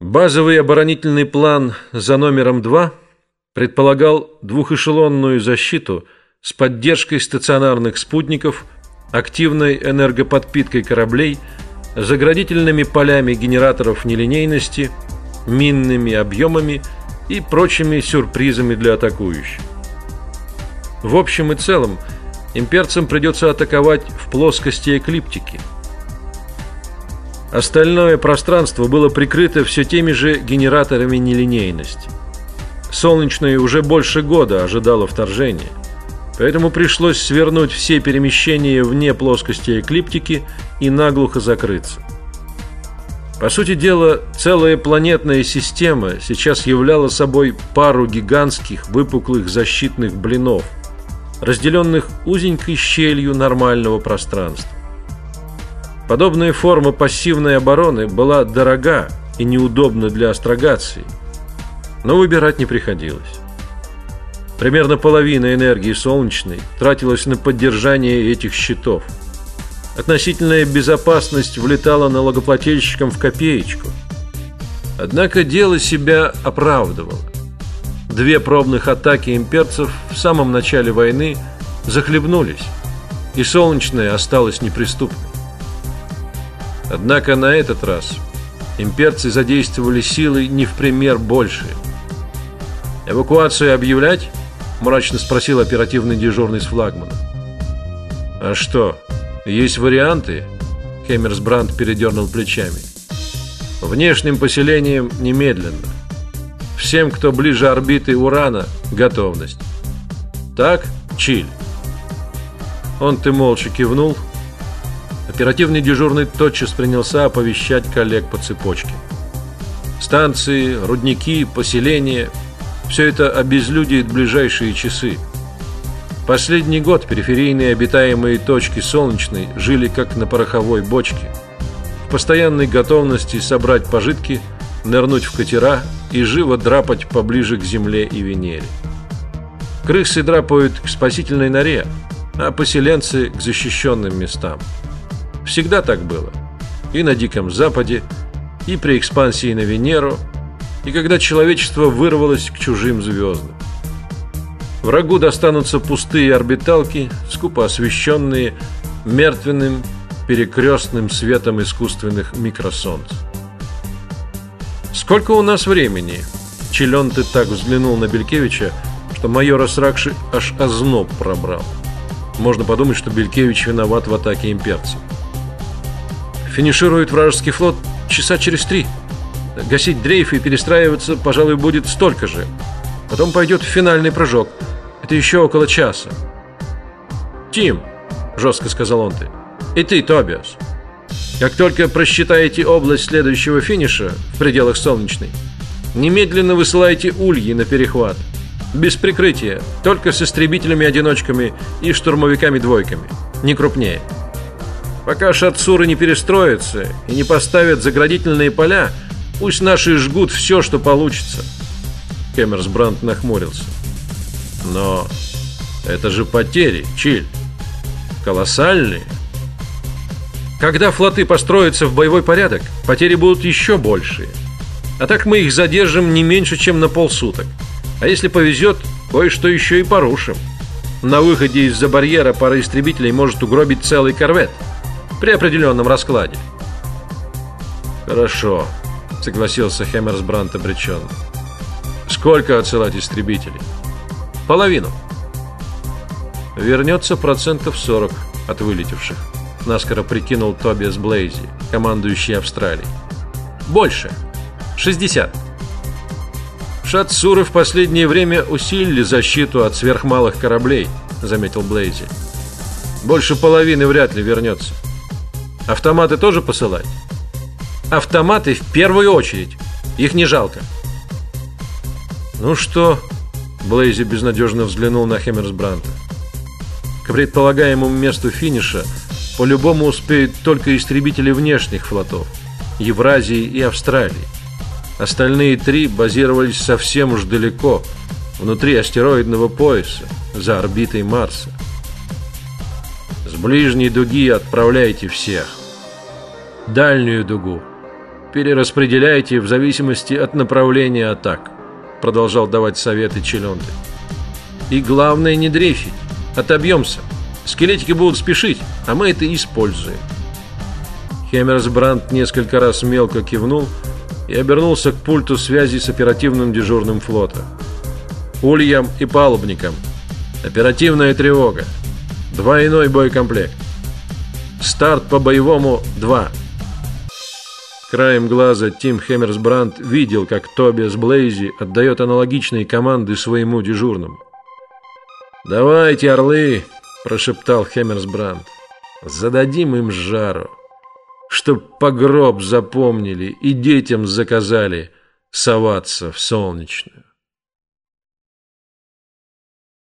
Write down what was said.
Базовый оборонительный план за номером 2 предполагал двухэшелонную защиту с поддержкой стационарных спутников, активной энергоподпиткой кораблей, заградительными полями генераторов нелинейности, минными объемами и прочими сюрпризами для атакующих. В общем и целом, имперцам придется атаковать в плоскости эклиптики – Остальное пространство было прикрыто все теми же генераторами нелинейности. Солнечное уже больше года ожидало вторжения, поэтому пришлось свернуть все перемещения вне плоскости эклиптики и наглухо закрыться. По сути дела, целая планетная система сейчас являла собой пару гигантских выпуклых защитных блинов, разделенных узенькой щелью нормального пространства. Подобная форма пассивной обороны была дорога и неудобна для астрогации, но выбирать не приходилось. Примерно половина энергии солнечной тратилась на поддержание этих щитов. Относительная безопасность влетала налогоплательщикам в копеечку. Однако дело себя оправдывало. Две пробных атаки имперцев в самом начале войны захлебнулись, и солнечная осталась неприступной. Однако на этот раз имперцы задействовали силы не в пример большие. Эвакуацию объявлять? мрачно спросил оперативный дежурный с флагмана. А что? Есть варианты? Хеммерсбранд передернул плечами. Внешним поселением немедленно. Всем, кто ближе орбиты Урана, готовность. Так, Чиль. Он ты молча кивнул, Оперативный дежурный тотчас принялся оповещать коллег по цепочке. Станции, рудники, поселения – все это обезлюдит ближайшие часы. Последний год периферийные обитаемые точки Солнечной жили как на пороховой бочке, в постоянной готовности собрать пожитки, нырнуть в катера и живо драпать поближе к Земле и Венере. Крысы драпают к спасительной норе, а поселенцы к защищенным местам. Всегда так было. И на Диком Западе, и при экспансии на Венеру, и когда человечество вырвалось к чужим звездам. Врагу достанутся пустые орбиталки, скупо освещенные мертвенным перекрестным светом искусственных микросолнц. Сколько у нас времени? Челен ты так взглянул на Белькевича, что майора Сракши аж озноб пробрал. Можно подумать, что Белькевич виноват в атаке имперцев. Финиширует вражеский флот часа через три. Гасить дрейф и перестраиваться, пожалуй, будет столько же. Потом пойдет финальный прыжок. Это еще около часа. Тим, жестко сказал он ты. И ты, Тобиас. Как только просчитаете область следующего финиша в пределах солнечной, немедленно высылайте ульи на перехват. Без прикрытия, только с истребителями-одиночками и штурмовиками-двойками, не крупнее. Пока шатсуры не перестроятся и не поставят заградительные поля, пусть наши жгут все, что получится. Кемерсбранд нахмурился. Но это же потери, Чиль. Колоссальные. Когда флоты построятся в боевой порядок, потери будут еще большие. А так мы их задержим не меньше, чем на полсуток. А если повезет, кое-что еще и порушим. На выходе из-за барьера пара истребителей может угробить целый корвет при определенном раскладе. Хорошо, согласился Хеммерсбранд обреченно. Сколько отсылать истребителей? Половину. Вернется процентов 40 от вылетевших. Наскоро прикинул Тобиас Блейзи, командующий Австралией. Больше. 60. Шатсуры в последнее время усилили защиту от сверхмалых кораблей, заметил Блейзи. Больше половины вряд ли вернется. Автоматы тоже посылать? Автоматы в первую очередь. Их не жалко. Ну что? Блейзи безнадежно взглянул на Хеммерсбранта. К предполагаемому месту финиша по-любому успеют только истребители внешних флотов Евразии и Австралии. Остальные три базировались совсем уж далеко, внутри астероидного пояса, за орбитой Марса. Ближней дуги отправляйте всех. Дальнюю дугу перераспределяйте в зависимости от направления атак, продолжал давать советы Челенты. И главное не дрейфить, отобьемся. Скелетики будут спешить, а мы это используем. Хеммерсбранд несколько раз мелко кивнул и обернулся к пульту связи с оперативным дежурным флота. Ульям и палубникам. Оперативная тревога. Двойной боекомплект. Старт по боевому 2. Краем глаза Тим Хеммерсбранд видел, как Тобиас Блейзи отдает аналогичные команды своему дежурному. «Давайте, орлы!» – прошептал Хеммерсбранд. «Зададим им жару, чтоб погроб запомнили и детям заказали соваться в солнечную».